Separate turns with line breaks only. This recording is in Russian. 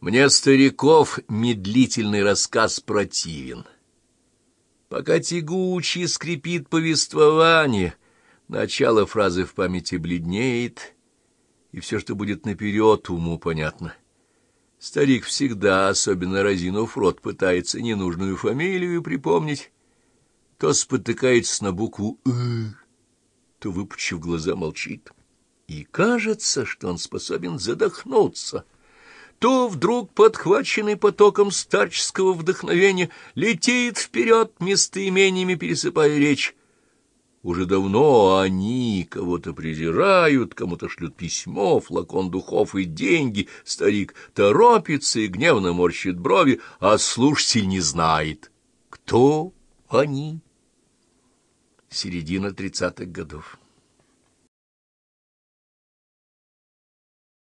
Мне, стариков, медлительный рассказ противен. Пока тягучий скрипит повествование, начало фразы в памяти бледнеет, и все, что будет наперед, уму понятно. Старик всегда, особенно разинув рот, пытается ненужную фамилию припомнить, то спотыкается на букву «ы», то, выпучив глаза, молчит. И кажется, что он способен задохнуться — то вдруг, подхваченный потоком старческого вдохновения, летит вперед местоимениями, пересыпая речь. Уже давно они кого-то презирают, кому-то шлют письмо, флакон духов и деньги. Старик торопится и гневно морщит брови, а слушатель не знает, кто они. Середина тридцатых годов.